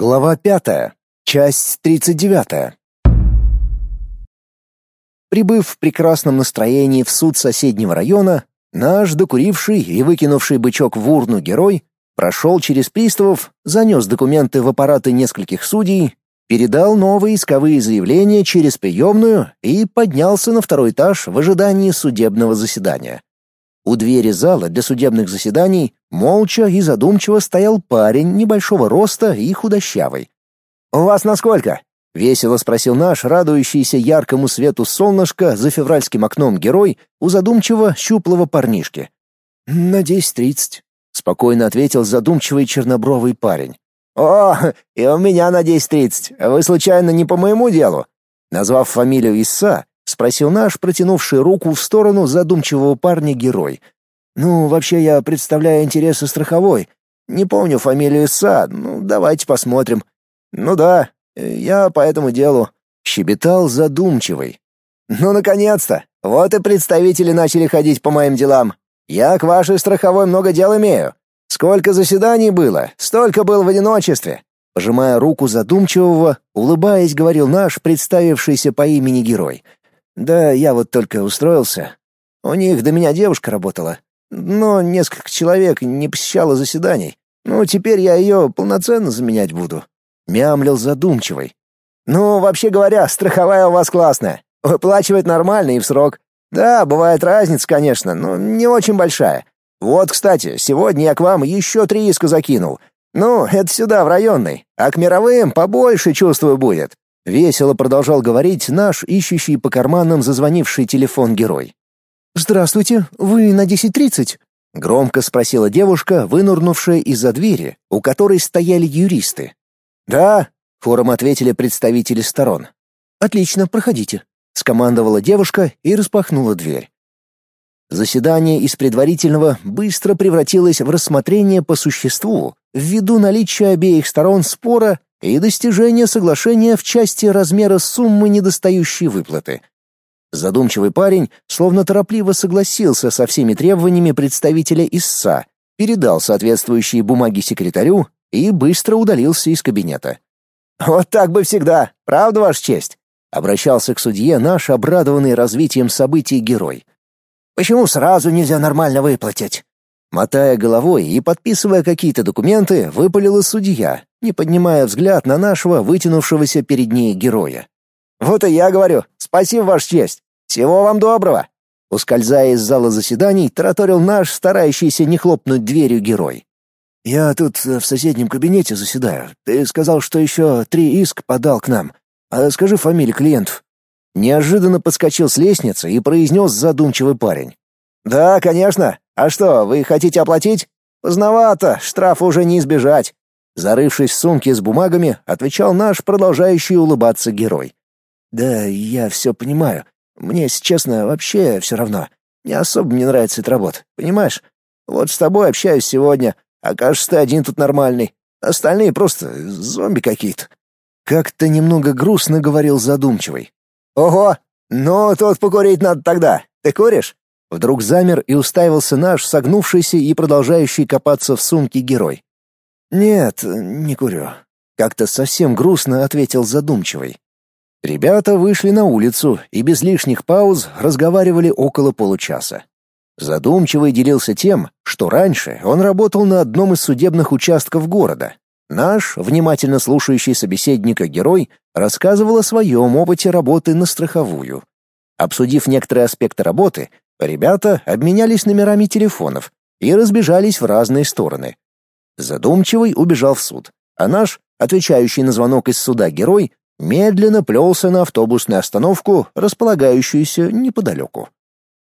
Глава пятая. Часть тридцать девятая. Прибыв в прекрасном настроении в суд соседнего района, наш докуривший и выкинувший бычок в урну герой прошел через приставов, занес документы в аппараты нескольких судей, передал новые исковые заявления через приемную и поднялся на второй этаж в ожидании судебного заседания. У двери зала для судебных заседаний молча и задумчиво стоял парень небольшого роста и худощавый. «У вас насколько?» — весело спросил наш, радующийся яркому свету солнышка за февральским окном герой у задумчиво щуплого парнишки. «На десять тридцать», — спокойно ответил задумчивый чернобровый парень. «О, и у меня на десять тридцать. Вы случайно не по моему делу?» Назвав фамилию Исса, спросил наш, протянувший руку в сторону задумчивого парня герой. Ну, вообще я представляю интересы страховой. Не помню фамилию ИСа, ну давайте посмотрим. Ну да, я по этому делу щебетал задумчивый. Ну наконец-то. Вот и представители начали ходить по моим делам. Я к вашей страховой много дел имею. Сколько заседаний было, столько был в одиночестве. Пожимая руку задумчивого, улыбаясь, говорил наш представившийся по имени герой. Да, я вот только устроился. У них до меня девушка работала, но несколько человек не посещало заседаний. Ну, теперь я ее полноценно заменять буду. Мямлил задумчивый. Ну, вообще говоря, страховая у вас классная. Выплачивает нормально и в срок. Да, бывает разница, конечно, но не очень большая. Вот, кстати, сегодня я к вам еще три иска закинул. Ну, это сюда, в районный. А к мировым побольше, чувствую, будет. Весело продолжал говорить наш ищущий по карманам зазвонивший телефон герой. «Здравствуйте, вы на 10.30?» — громко спросила девушка, вынурнувшая из-за двери, у которой стояли юристы. «Да», — хором ответили представители сторон. «Отлично, проходите», — скомандовала девушка и распахнула дверь. Заседание из предварительного быстро превратилось в рассмотрение по существу ввиду наличия обеих сторон спора и достижения соглашения в части размера суммы недостающей выплаты. Задумчивый парень словно торопливо согласился со всеми требованиями представителя ИССА, передал соответствующие бумаги секретарю и быстро удалился из кабинета. «Вот так бы всегда, правда, Ваша честь?» — обращался к судье наш обрадованный развитием событий герой. «Почему сразу нельзя нормально выплатить?» Мотая головой и подписывая какие-то документы, выпалила судья, не поднимая взгляд на нашего вытянувшегося перед ней героя. «Вот и я говорю, спасибо, Ваша честь! Всего вам доброго!» Ускользая из зала заседаний, тараторил наш, старающийся не хлопнуть дверью герой. «Я тут э, в соседнем кабинете заседаю. Ты сказал, что еще три иск подал к нам. А скажи фамилии клиентов». Неожиданно подскочил с лестницы и произнес задумчивый парень. «Да, конечно. А что, вы хотите оплатить? Поздновато, штрафа уже не избежать. Зарывшись в сумке с бумагами, отвечал наш продолжающий улыбаться герой. Да, я все понимаю. Мне, если честно, вообще все равно. Не особо мне нравится эта работа, понимаешь? Вот с тобой общаюсь сегодня, а кажется, ты один тут нормальный. Остальные просто зомби какие-то. Как-то немного грустно говорил задумчивый. Ого, ну тут покурить надо тогда. Ты куришь? Вдруг замер и уставился наш согнувшийся и продолжающий копаться в сумке герой. «Нет, не курю», — как-то совсем грустно ответил задумчивый. Ребята вышли на улицу и без лишних пауз разговаривали около получаса. Задумчивый делился тем, что раньше он работал на одном из судебных участков города. Наш, внимательно слушающий собеседника герой, рассказывал о своем опыте работы на страховую. Обсудив некоторые аспекты работы, ребята обменялись номерами телефонов и разбежались в разные стороны. Задумчивый убежал в суд, а наш, отвечающий на звонок из суда герой, медленно плелся на автобусную остановку, располагающуюся неподалеку.